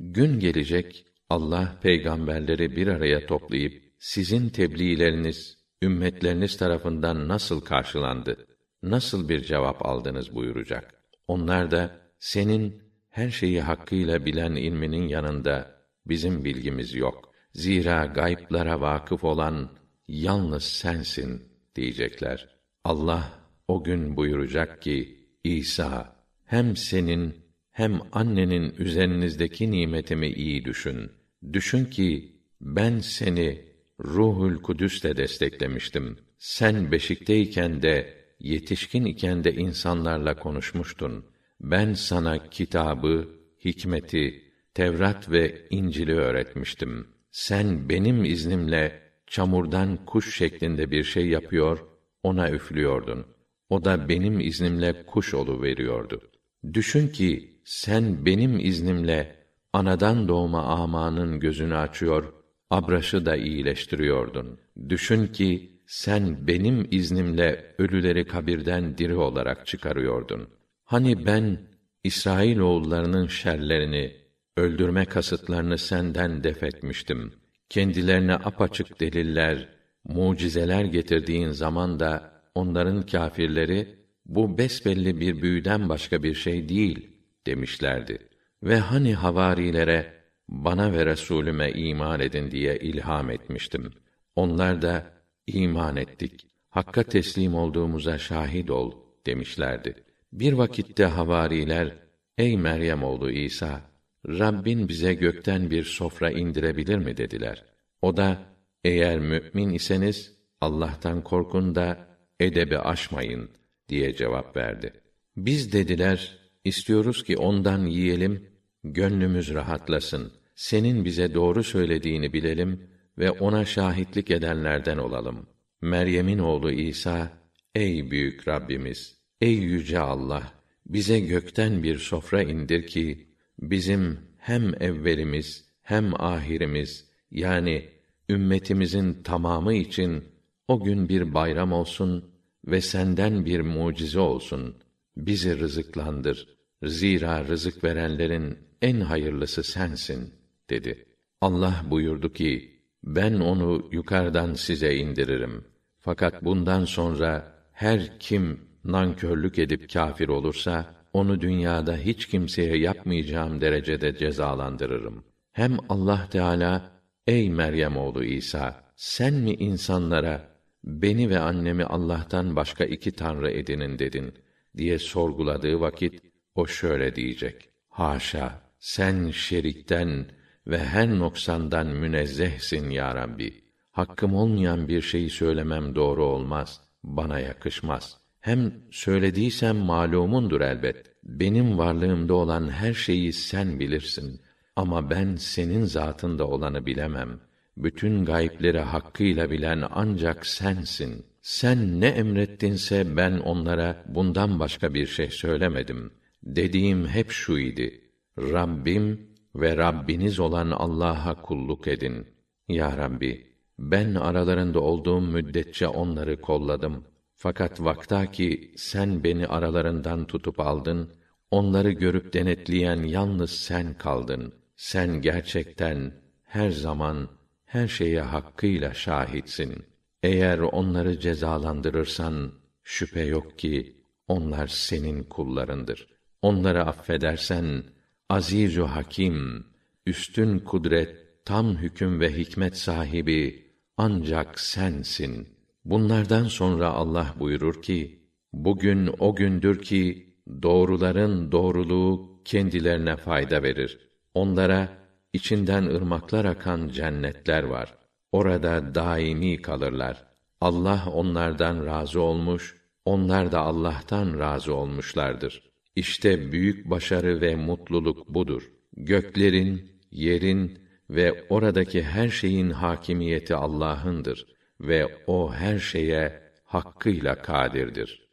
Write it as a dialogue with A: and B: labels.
A: Gün gelecek Allah peygamberleri bir araya toplayıp sizin tebliğleriniz ümmetleriniz tarafından nasıl karşılandı? Nasıl bir cevap aldınız buyuracak. Onlar da senin her şeyi hakkıyla bilen ilminin yanında bizim bilgimiz yok. Zira gayplara vakıf olan yalnız sensin diyecekler. Allah o gün buyuracak ki İsa hem senin hem annenin üzerinizdeki nimetimi iyi düşün. Düşün ki ben seni Ruhul Kudüs'te desteklemiştim. Sen beşikteyken de yetişkin iken de insanlarla konuşmuştun. Ben sana kitabı, hikmeti, Tevrat ve İncil'i öğretmiştim. Sen benim iznimle çamurdan kuş şeklinde bir şey yapıyor, ona üflüyordun. O da benim iznimle kuş olu veriyordu. Düşün ki sen benim iznimle anadan doğma amanın gözünü açıyor, abraşı da iyileştiriyordun. Düşün ki sen benim iznimle ölüleri kabirden diri olarak çıkarıyordun. Hani ben İsrail oğullarının şerlerini, öldürme kasıtlarını senden def etmiştim. Kendilerine apaçık deliller, mucizeler getirdiğin zaman da onların kâfirleri bu besbelli bir büyüden başka bir şey değil demişlerdi. Ve hani havarilere bana ve Resulüme iman edin diye ilham etmiştim. Onlar da iman ettik. Hakka teslim olduğumuza şahit ol demişlerdi. Bir vakitte havariler ey Meryem oğlu İsa Rabbin bize gökten bir sofra indirebilir mi dediler. O da eğer mümin iseniz Allah'tan korkun da edebi aşmayın diye cevap verdi. Biz dediler istiyoruz ki ondan yiyelim gönlümüz rahatlasın. Senin bize doğru söylediğini bilelim ve ona şahitlik edenlerden olalım. Meryem'in oğlu İsa, ey büyük Rabbimiz, ey yüce Allah, bize gökten bir sofra indir ki bizim hem evvelimiz hem ahirimiz yani ümmetimizin tamamı için o gün bir bayram olsun ve senden bir mucize olsun. Bizi rızıklandır. Zira rızık verenlerin en hayırlısı sensin dedi. Allah buyurdu ki ben onu yukarıdan size indiririm. Fakat bundan sonra her kim nankörlük edip kâfir olursa onu dünyada hiç kimseye yapmayacağım derecede cezalandırırım. Hem Allah Teala ey Meryem oğlu İsa sen mi insanlara beni ve annemi Allah'tan başka iki tanrı edinin dedin diye sorguladığı vakit o şöyle diyecek. Haşa sen şerikten ve her noksandan münezzehsin ya Rabbi. Hakkım olmayan bir şeyi söylemem doğru olmaz, bana yakışmaz. Hem söylediysem malumundur elbet. Benim varlığımda olan her şeyi sen bilirsin. Ama ben senin zatında olanı bilemem. Bütün gayipleri hakkıyla bilen ancak sensin. Sen ne emrettinse ben onlara bundan başka bir şey söylemedim. Dediğim hep şu idi. Rabbim ve Rabbiniz olan Allah'a kulluk edin. Ya Rabbi, ben aralarında olduğum müddetçe onları kolladım. Fakat vaktaki sen beni aralarından tutup aldın, onları görüp denetleyen yalnız sen kaldın. Sen gerçekten her zaman her şeye hakkıyla şahitsin. Eğer onları cezalandırırsan şüphe yok ki onlar senin kullarındır. Onları affedersen Azizu Hakim, üstün kudret, tam hüküm ve hikmet sahibi ancak sensin. Bunlardan sonra Allah buyurur ki: Bugün o gündür ki doğruların doğruluğu kendilerine fayda verir. Onlara içinden ırmaklar akan cennetler var. Orada daimi kalırlar. Allah onlardan razı olmuş, onlar da Allah'tan razı olmuşlardır. İşte büyük başarı ve mutluluk budur. Göklerin, yerin ve oradaki her şeyin hakimiyeti Allah'ındır ve o her şeye hakkıyla kadirdir.